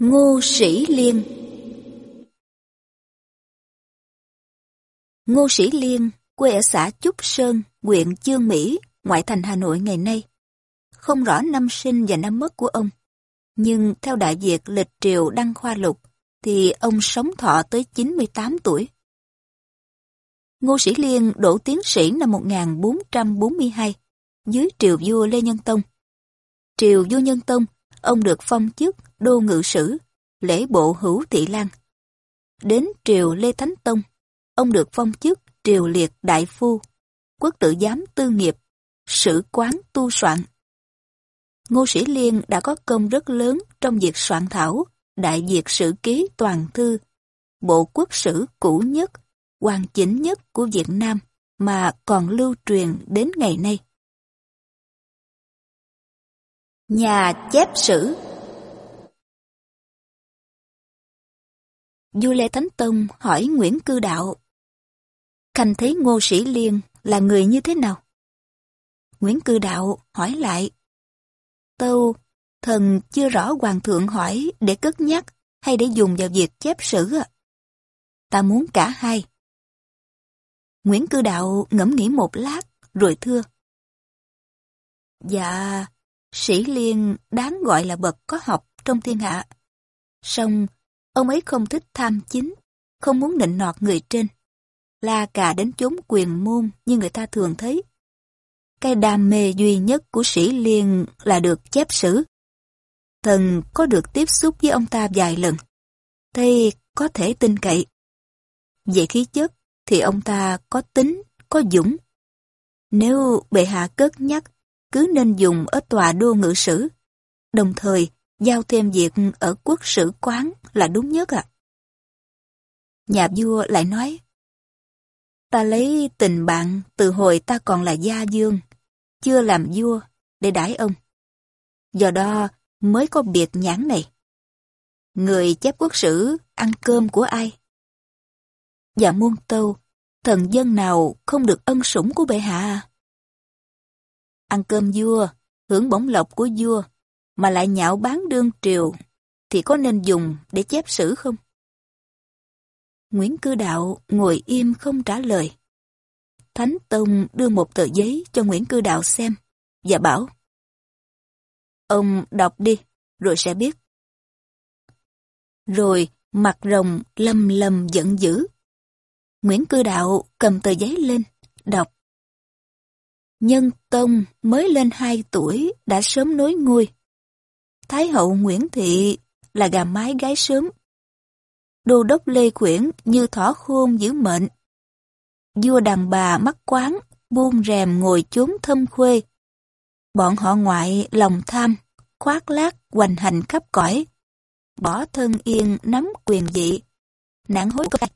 Ngô Sĩ Liên Ngô Sĩ Liên, quê ở xã Trúc Sơn, huyện Chương Mỹ, ngoại thành Hà Nội ngày nay. Không rõ năm sinh và năm mất của ông, nhưng theo Đại Việt lịch triều Đăng Khoa Lục, thì ông sống thọ tới 98 tuổi. Ngô Sĩ Liên đổ tiến sĩ năm 1442, dưới triều vua Lê Nhân Tông. Triều vua Nhân Tông, ông được phong chức đô ngự sử, lễ bộ hữu thị lang Đến triều Lê Thánh Tông, ông được phong chức triều liệt đại phu, quốc tử giám tư nghiệp, sử quán tu soạn. Ngô Sĩ Liên đã có công rất lớn trong việc soạn thảo Đại Việt Sử Ký Toàn Thư, bộ quốc sử cũ nhất, hoàn chỉnh nhất của Việt Nam mà còn lưu truyền đến ngày nay. Nhà chép sử Du Lê Thánh Tông hỏi Nguyễn Cư Đạo Khanh thấy Ngô Sĩ Liên là người như thế nào? Nguyễn Cư Đạo hỏi lại Tâu, thần chưa rõ hoàng thượng hỏi để cất nhắc hay để dùng vào việc chép sử à? Ta muốn cả hai. Nguyễn Cư Đạo ngẫm nghĩ một lát rồi thưa. Dạ, Sĩ Liên đáng gọi là bậc có học trong thiên hạ. Song, ông ấy không thích tham chính, không muốn nịnh nọt người trên. La cà đến chốn quyền môn như người ta thường thấy. Cái đam mê duy nhất của Sĩ Liên là được chép sử. Thần có được tiếp xúc với ông ta vài lần. thì có thể tin cậy. Về khí chất thì ông ta có tính, có dũng. Nếu bệ hạ cất nhắc cứ nên dùng ở tòa đô ngự sử. Đồng thời, giao thêm việc ở quốc sử quán là đúng nhất ạ. Nhà vua lại nói, Ta lấy tình bạn từ hồi ta còn là gia dương, chưa làm vua, để đãi ông. Do đó mới có biệt nhãn này. Người chép quốc sử ăn cơm của ai? Dạ muôn tâu, thần dân nào không được ân sủng của bệ hạ à? Ăn cơm vua, hưởng bổng lộc của vua, mà lại nhạo bán đương triều, thì có nên dùng để chép sử không? Nguyễn Cư Đạo ngồi im không trả lời. Thánh Tông đưa một tờ giấy cho Nguyễn Cư Đạo xem và bảo Ông đọc đi, rồi sẽ biết. Rồi mặt rồng lầm lầm giận dữ. Nguyễn Cư Đạo cầm tờ giấy lên, đọc. Nhân Tông mới lên 2 tuổi đã sớm nối ngôi. Thái hậu Nguyễn Thị là gà mái gái sớm. Đô đốc Lê Quyển như thỏ khôn giữ mệnh. Vua đàn bà mắc quán, buông rèm ngồi chốn thâm khuê. Bọn họ ngoại lòng tham, khoác lác hoành hành khắp cõi. Bỏ thân yên nắm quyền dị nạn hối cai.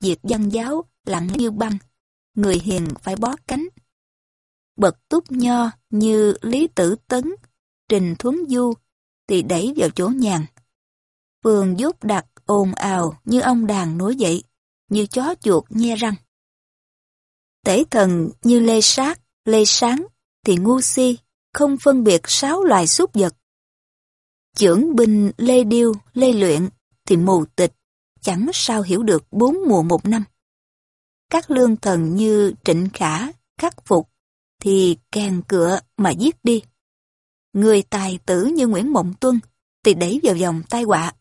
Việc văn giáo lặng như băng, người hiền phải bó cánh bậc túc nho như Lý Tử Tấn, Trình Thuấn Du thì đẩy vào chỗ nhàn. Phường giúp đặt ồn ào như ông đàn nối dậy, như chó chuột nhe răng. Tể thần như Lê Sát, Lê Sáng thì ngu si, không phân biệt sáu loài súc vật. Chưởng binh Lê Điêu, Lê Luyện thì mù tịch, chẳng sao hiểu được bốn mùa một năm. Các lương thần như Trịnh Khả, Khắc Phục, thì càng cựa mà giết đi. Người tài tử như Nguyễn Mộng Tuân thì đẩy vào vòng tai họa.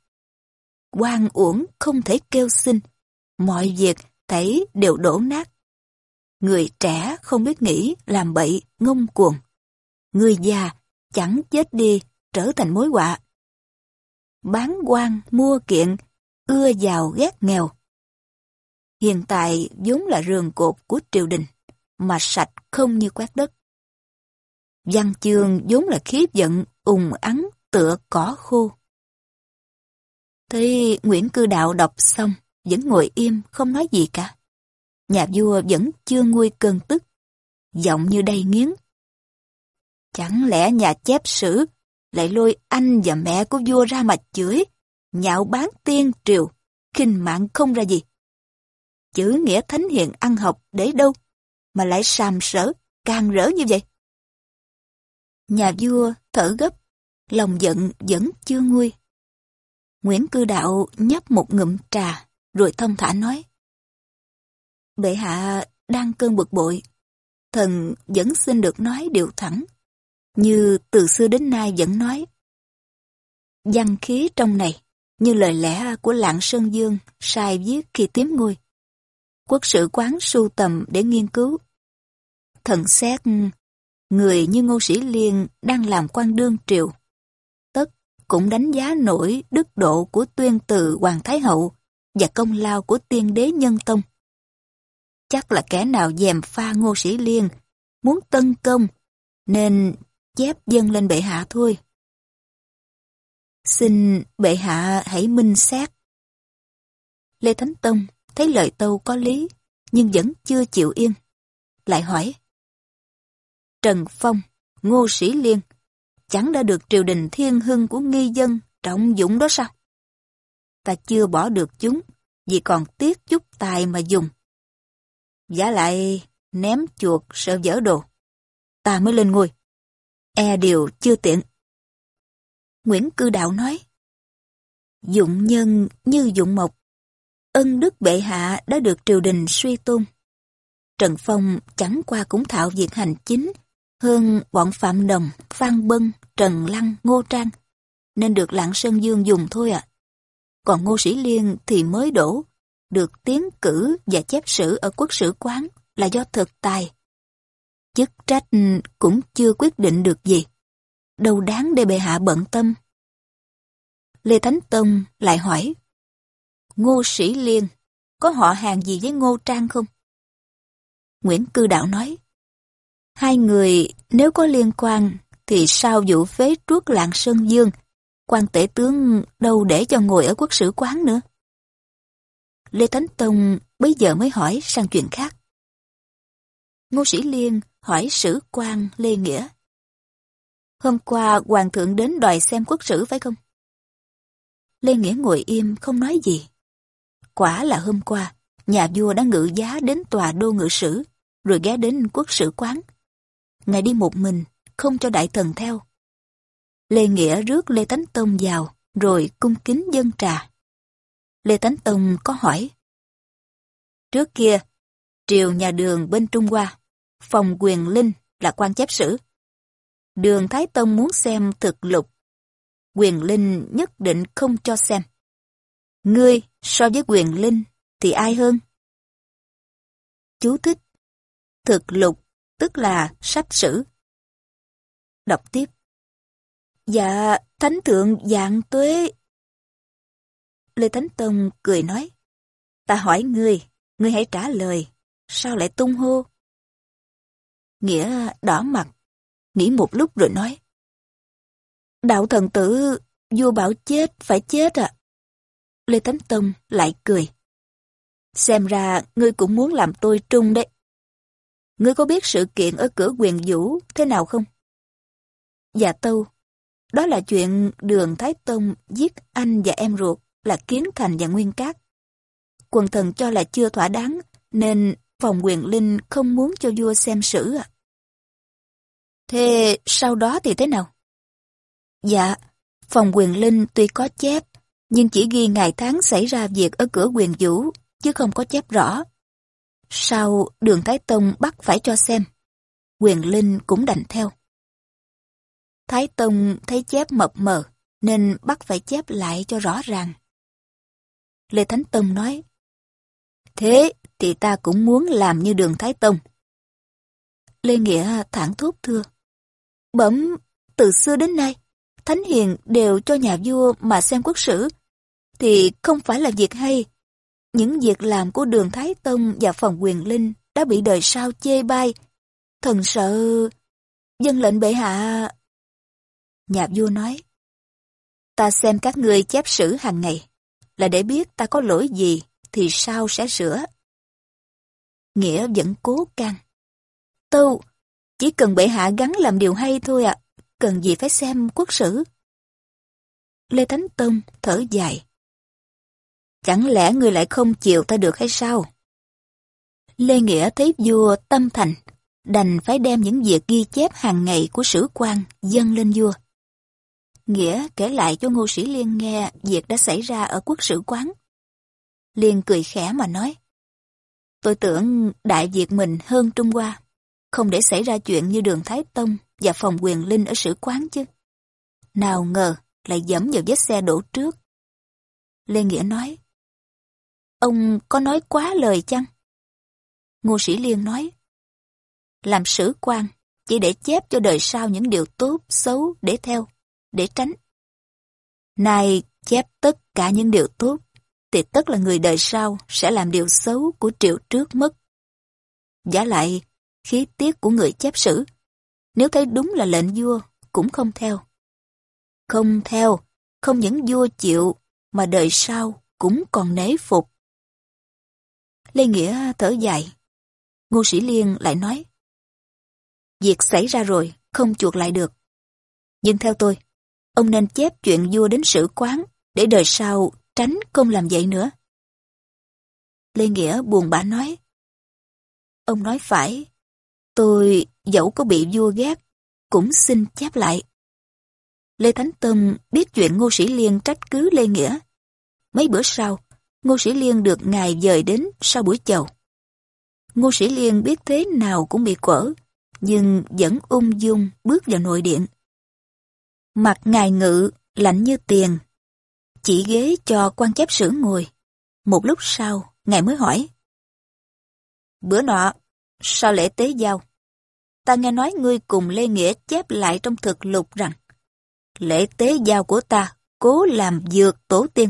quan uổng không thể kêu xin, mọi việc thấy đều đổ nát. Người trẻ không biết nghĩ, làm bậy, ngông cuồng. Người già chẳng chết đi, trở thành mối họa. Bán quan, mua kiện, ưa giàu ghét nghèo. Hiện tại vốn là rường cột của triều đình mà sạch không như quét đất. Văn chương vốn là khí giận, ùng ắng, tựa cỏ khô. Thế Nguyễn Cư Đạo đọc xong, vẫn ngồi im, không nói gì cả. Nhà vua vẫn chưa nguôi cơn tức, giọng như đầy nghiến. Chẳng lẽ nhà chép sử lại lôi anh và mẹ của vua ra mà chửi, nhạo bán tiên triều, kinh mạng không ra gì. Chữ nghĩa thánh hiền ăn học để đâu? Mà lại sàm sỡ, càng rỡ như vậy? Nhà vua thở gấp, lòng giận vẫn chưa nguôi. Nguyễn Cư Đạo nhấp một ngụm trà, rồi thông thả nói. Bệ hạ đang cơn bực bội, thần vẫn xin được nói điều thẳng, như từ xưa đến nay vẫn nói. Văn khí trong này, như lời lẽ của Lạng Sơn Dương sai viết khi tiếm ngôi. Quốc sử quán sưu tầm để nghiên cứu. Thần xét, người như Ngô Sĩ Liên đang làm quan đương triều. Tất cũng đánh giá nổi đức độ của tuyên từ Hoàng Thái Hậu và công lao của tiên đế nhân tông. Chắc là kẻ nào dèm pha Ngô Sĩ Liên, muốn tân công, nên chép dân lên bệ hạ thôi. Xin bệ hạ hãy minh xét. Lê Thánh Tông thấy lời tâu có lý, nhưng vẫn chưa chịu yên. Lại hỏi. Trần Phong, Ngô Sĩ Liên, chẳng đã được triều đình thiên hưng của nghi dân trọng dụng đó sao? Ta chưa bỏ được chúng, vì còn tiếc chút tài mà dùng. Giả lại ném chuột sợ dở đồ. Ta mới lên ngôi. E điều chưa tiện. Nguyễn Cư Đạo nói. Dụng nhân như dụng mộc. Ân đức bệ hạ đã được triều đình suy tôn. Trần Phong chẳng qua cũng thạo việc hành chính hơn bọn Phạm Đồng, Phan Bân, Trần Lăng, Ngô Trang, nên được Lạng Sơn Dương dùng thôi ạ. Còn Ngô Sĩ Liên thì mới đổ, được tiến cử và chép sử ở quốc sử quán là do thực tài. Chức trách cũng chưa quyết định được gì. Đâu đáng để bệ hạ bận tâm. Lê Thánh Tông lại hỏi, Ngô Sĩ Liên, có họ hàng gì với Ngô Trang không? Nguyễn Cư Đạo nói, hai người nếu có liên quan thì sao vụ phế truốt lạng Sơn Dương, quan tể tướng đâu để cho ngồi ở quốc sử quán nữa. Lê Thánh Tông bây giờ mới hỏi sang chuyện khác. Ngô Sĩ Liên hỏi sử quan Lê Nghĩa. Hôm qua Hoàng thượng đến đòi xem quốc sử phải không? Lê Nghĩa ngồi im không nói gì. Quả là hôm qua, nhà vua đã ngự giá đến tòa đô ngự sử, rồi ghé đến quốc sử quán. Ngài đi một mình, không cho đại thần theo. Lê Nghĩa rước Lê Thánh Tông vào, rồi cung kính dân trà. Lê Thánh Tông có hỏi. Trước kia, triều nhà đường bên Trung Hoa, phòng quyền linh là quan chép sử. Đường Thái Tông muốn xem thực lục. Quyền linh nhất định không cho xem. Ngươi so với quyền linh thì ai hơn? Chú thích. Thực lục tức là sách sử. Đọc tiếp. Dạ, Thánh Thượng dạng tuế. Lê Thánh Tông cười nói. Ta hỏi ngươi, ngươi hãy trả lời. Sao lại tung hô? Nghĩa đỏ mặt, nghĩ một lúc rồi nói. Đạo thần tử, vua bảo chết, phải chết à? Lê Thánh Tông lại cười. Xem ra ngươi cũng muốn làm tôi trung đấy. Ngươi có biết sự kiện ở cửa quyền vũ thế nào không? Dạ tâu, đó là chuyện đường Thái Tông giết anh và em ruột là Kiến Thành và Nguyên Cát. Quần thần cho là chưa thỏa đáng, nên phòng quyền linh không muốn cho vua xem sử à. Thế sau đó thì thế nào? Dạ, phòng quyền linh tuy có chép, nhưng chỉ ghi ngày tháng xảy ra việc ở cửa quyền vũ, chứ không có chép rõ. Sau đường Thái Tông bắt phải cho xem, quyền linh cũng đành theo. Thái Tông thấy chép mập mờ, nên bắt phải chép lại cho rõ ràng. Lê Thánh Tông nói, Thế thì ta cũng muốn làm như đường Thái Tông. Lê Nghĩa thẳng thốt thưa, Bẩm, từ xưa đến nay, Thánh Hiền đều cho nhà vua mà xem quốc sử, thì không phải là việc hay. Những việc làm của đường Thái Tông và phòng quyền linh đã bị đời sau chê bai. Thần sợ... Dân lệnh bệ hạ... Nhà vua nói, Ta xem các ngươi chép sử hàng ngày, là để biết ta có lỗi gì thì sao sẽ sửa. Nghĩa vẫn cố can. Tâu, chỉ cần bệ hạ gắn làm điều hay thôi ạ, cần gì phải xem quốc sử. Lê Thánh Tông thở dài. Chẳng lẽ người lại không chịu ta được hay sao? Lê Nghĩa thấy vua tâm thành, đành phải đem những việc ghi chép hàng ngày của sử quan dâng lên vua. Nghĩa kể lại cho Ngô Sĩ Liên nghe việc đã xảy ra ở quốc sử quán. Liên cười khẽ mà nói. Tôi tưởng Đại Việt mình hơn Trung Hoa, không để xảy ra chuyện như đường Thái Tông và phòng quyền linh ở sử quán chứ. Nào ngờ lại dẫm vào vết xe đổ trước. Lê Nghĩa nói. Ông có nói quá lời chăng? Ngô Sĩ Liên nói. Làm sử quan chỉ để chép cho đời sau những điều tốt, xấu để theo, để tránh. Nay chép tất cả những điều tốt, thì tất là người đời sau sẽ làm điều xấu của triệu trước mất. Giả lại, khí tiết của người chép sử, nếu thấy đúng là lệnh vua, cũng không theo. Không theo, không những vua chịu, mà đời sau cũng còn nể phục. Lê Nghĩa thở dài. Ngô Sĩ Liên lại nói, Việc xảy ra rồi, không chuộc lại được. Nhưng theo tôi, ông nên chép chuyện vua đến sử quán để đời sau tránh không làm vậy nữa. Lê Nghĩa buồn bã nói. Ông nói phải, tôi dẫu có bị vua ghét, cũng xin chép lại. Lê Thánh Tâm biết chuyện Ngô Sĩ Liên trách cứ Lê Nghĩa. Mấy bữa sau, Ngô Sĩ Liên được ngài dời đến sau buổi chầu. Ngô Sĩ Liên biết thế nào cũng bị quở, nhưng vẫn ung dung bước vào nội điện. Mặt ngài ngự, lạnh như tiền. Chỉ ghế cho quan chép sử ngồi. Một lúc sau, ngài mới hỏi. Bữa nọ, sao lễ tế giao? Ta nghe nói ngươi cùng Lê Nghĩa chép lại trong thực lục rằng lễ tế giao của ta cố làm dược tổ tiên.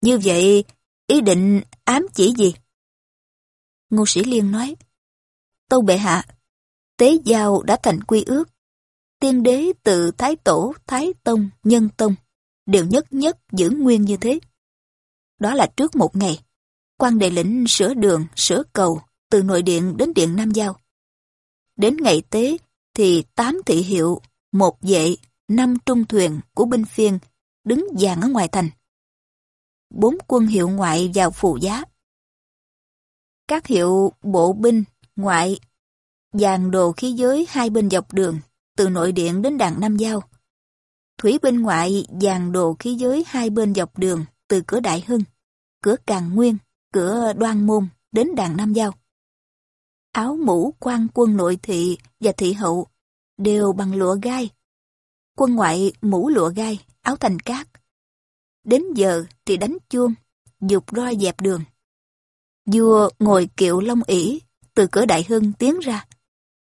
Như vậy, ý định ám chỉ gì? Ngô Sĩ Liên nói, Tâu bệ hạ, tế giao đã thành quy ước. Tiên đế từ Thái Tổ, Thái Tông, Nhân Tông đều nhất nhất giữ nguyên như thế. Đó là trước một ngày, quan đề lĩnh sửa đường, sửa cầu từ nội điện đến điện Nam Giao. Đến ngày tế thì tám thị hiệu, một vệ, năm trung thuyền của binh phiên đứng dàn ở ngoài thành. Bốn quân hiệu ngoại vào phù giá. Các hiệu bộ binh, ngoại dàn đồ khí giới hai bên dọc đường, từ nội điện đến đàn Nam Giao. Thủy binh ngoại dàn đồ khí giới hai bên dọc đường, từ cửa Đại Hưng, cửa Càng Nguyên, cửa Đoan Môn đến đàn Nam Giao. Áo mũ quan quân nội thị và thị hậu đều bằng lụa gai. Quân ngoại mũ lụa gai, áo thành cát. Đến giờ thì đánh chuông, dục roi dẹp đường. Vua ngồi kiệu long ỉ từ cửa Đại Hưng tiến ra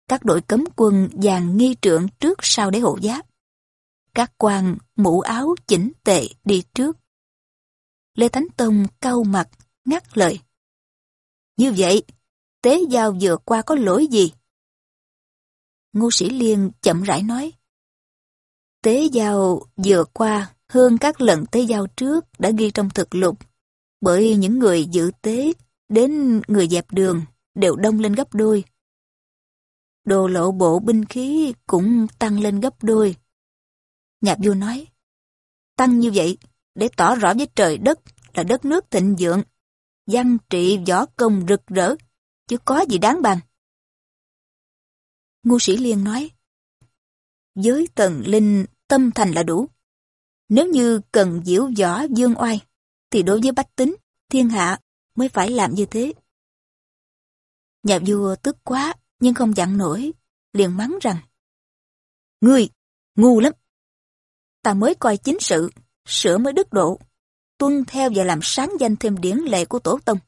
các đội cấm quân dàn nghi trượng trước sau để hộ giáp. Các quan mũ áo chỉnh tệ đi trước. Lê Thánh Tông cau mặt, ngắt lời. Như vậy, tế giao vừa qua có lỗi gì? Ngô Sĩ Liên chậm rãi nói. Tế giao vừa qua hơn các lần tế giao trước đã ghi trong thực lục, bởi những người dự tế đến người dẹp đường đều đông lên gấp đôi đồ lộ bộ binh khí cũng tăng lên gấp đôi. Nhạc vua nói, tăng như vậy để tỏ rõ với trời đất là đất nước thịnh vượng, văn trị võ công rực rỡ, chứ có gì đáng bằng. Ngô Sĩ Liên nói, giới tần linh tâm thành là đủ. Nếu như cần diễu võ dương oai, thì đối với bách tính, thiên hạ mới phải làm như thế. Nhà vua tức quá, nhưng không dặn nổi, liền mắng rằng Ngươi, ngu lắm! Ta mới coi chính sự, sửa mới đức độ, tuân theo và làm sáng danh thêm điển lệ của tổ tông.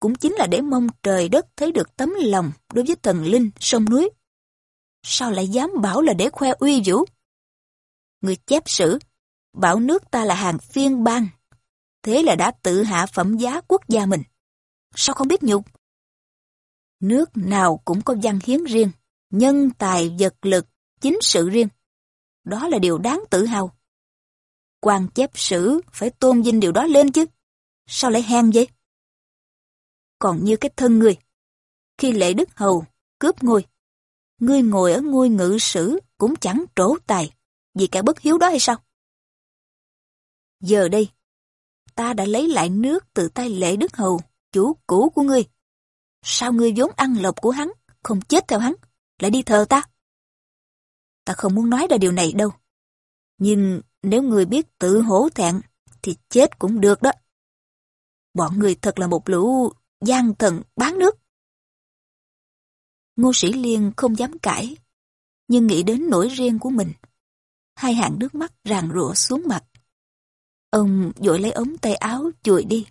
Cũng chính là để mong trời đất thấy được tấm lòng đối với thần linh, sông núi. Sao lại dám bảo là để khoe uy vũ? Người chép sử, bảo nước ta là hàng phiên bang. Thế là đã tự hạ phẩm giá quốc gia mình. Sao không biết nhục? Nước nào cũng có văn hiến riêng, nhân tài vật lực, chính sự riêng. Đó là điều đáng tự hào. quan chép sử phải tôn vinh điều đó lên chứ. Sao lại hèn vậy? Còn như cái thân người. Khi lệ đức hầu, cướp ngôi, ngươi ngồi ở ngôi ngự sử cũng chẳng trổ tài vì kẻ bất hiếu đó hay sao? Giờ đây, ta đã lấy lại nước từ tay lệ đức hầu, chủ cũ của ngươi. Sao ngươi vốn ăn lộc của hắn, không chết theo hắn, lại đi thờ ta? Ta không muốn nói ra điều này đâu. Nhưng nếu người biết tự hổ thẹn, thì chết cũng được đó. Bọn người thật là một lũ gian thần bán nước. Ngô Sĩ Liên không dám cãi, nhưng nghĩ đến nỗi riêng của mình. Hai hàng nước mắt ràng rụa xuống mặt. Ông vội lấy ống tay áo chùi đi.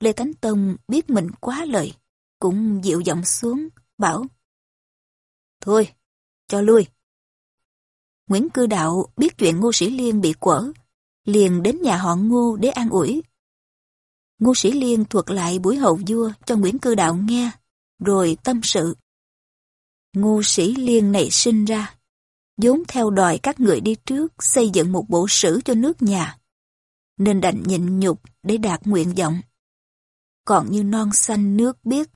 Lê Thánh Tông biết mình quá lời, cũng dịu giọng xuống, bảo Thôi, cho lui. Nguyễn Cư Đạo biết chuyện Ngô Sĩ Liên bị quở, liền đến nhà họ Ngô để an ủi. Ngô Sĩ Liên thuật lại buổi hậu vua cho Nguyễn Cư Đạo nghe, rồi tâm sự. Ngô Sĩ Liên này sinh ra, vốn theo đòi các người đi trước xây dựng một bộ sử cho nước nhà, nên đành nhịn nhục để đạt nguyện vọng. Còn như non xanh nước biếc,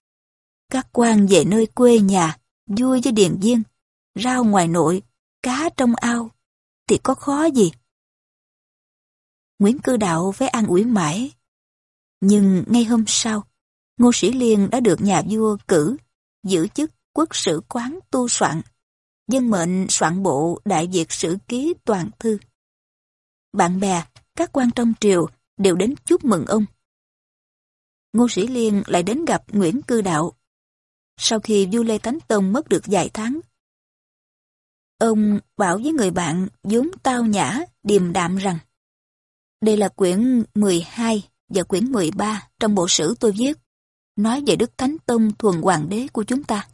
các quan về nơi quê nhà, vui với điền viên, rau ngoài nội, cá trong ao, thì có khó gì. Nguyễn Cư Đạo với an ủi mãi. Nhưng ngay hôm sau, Ngô Sĩ Liên đã được nhà vua cử, giữ chức quốc sử quán tu soạn, dân mệnh soạn bộ Đại Việt Sử Ký Toàn Thư. Bạn bè, các quan trong triều đều đến chúc mừng ông. Ngô Sĩ Liên lại đến gặp Nguyễn Cư Đạo. Sau khi vua Lê Thánh Tông mất được vài tháng, ông bảo với người bạn vốn tao nhã, điềm đạm rằng đây là quyển 12 và quyển 13 trong bộ sử tôi viết, nói về Đức Thánh Tông thuần hoàng đế của chúng ta.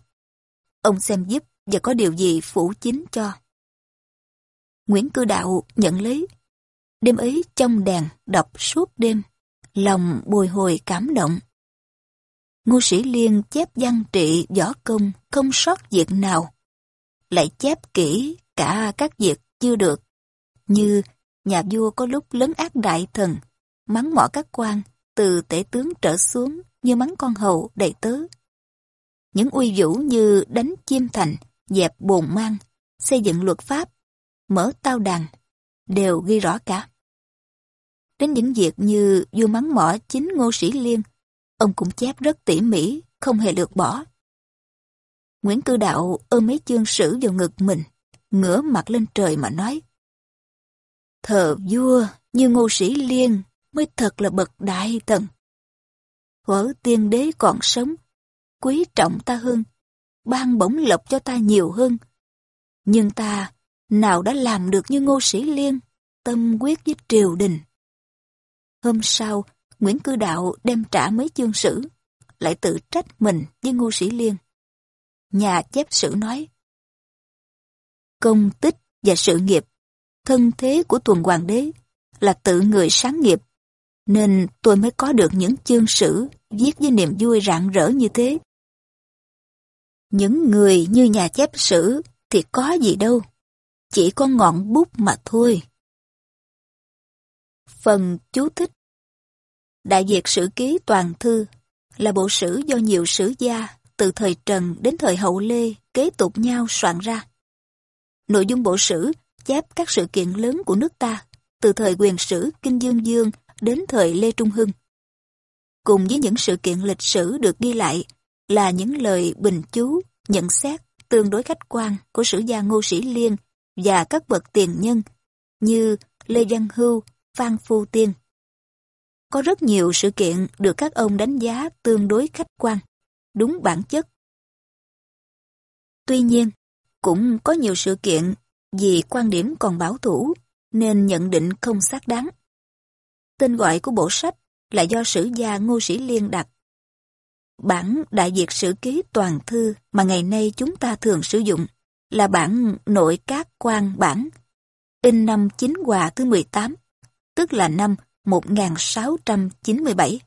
Ông xem giúp và có điều gì phủ chính cho. Nguyễn Cư Đạo nhận lấy. Đêm ấy trong đèn đọc suốt đêm, lòng bồi hồi cảm động. Ngô Sĩ Liên chép văn trị võ công không sót việc nào. Lại chép kỹ cả các việc chưa được, như nhà vua có lúc lớn ác đại thần, mắng mỏ các quan, từ tể tướng trở xuống như mắng con hầu đầy tớ. Những uy vũ như đánh chim thành, dẹp bồn mang, xây dựng luật pháp, mở tao đàn, đều ghi rõ cả. Đến những việc như vua mắng mỏ chính ngô sĩ liên, ông cũng chép rất tỉ mỉ, không hề lược bỏ. Nguyễn Cư Đạo ôm mấy chương sử vào ngực mình, ngửa mặt lên trời mà nói. Thờ vua như ngô sĩ liên mới thật là bậc đại thần. Thuở tiên đế còn sống, quý trọng ta hơn, ban bổng lộc cho ta nhiều hơn. Nhưng ta nào đã làm được như ngô sĩ liên, tâm quyết với triều đình. Hôm sau, Nguyễn Cư Đạo đem trả mấy chương sử, lại tự trách mình với ngô sĩ liên. Nhà chép sử nói, Công tích và sự nghiệp, thân thế của tuần hoàng đế là tự người sáng nghiệp, nên tôi mới có được những chương sử viết với niềm vui rạng rỡ như thế. Những người như nhà chép sử thì có gì đâu, chỉ có ngọn bút mà thôi. Phần chú thích Đại Việt Sử Ký Toàn Thư là bộ sử do nhiều sử gia từ thời Trần đến thời Hậu Lê kế tục nhau soạn ra. Nội dung bộ sử chép các sự kiện lớn của nước ta từ thời quyền sử Kinh Dương Dương đến thời Lê Trung Hưng. Cùng với những sự kiện lịch sử được ghi lại là những lời bình chú, nhận xét tương đối khách quan của sử gia Ngô Sĩ Liên và các bậc tiền nhân như Lê Văn Hưu, Phan Phu Tiên. Có rất nhiều sự kiện được các ông đánh giá tương đối khách quan, đúng bản chất. Tuy nhiên, cũng có nhiều sự kiện vì quan điểm còn bảo thủ nên nhận định không xác đáng. Tên gọi của bộ sách là do sử gia Ngô Sĩ Liên đặt. Bản Đại Việt Sử Ký Toàn Thư mà ngày nay chúng ta thường sử dụng là bản nội các quan bản, in năm Chính Hòa thứ 18, tức là năm 1697.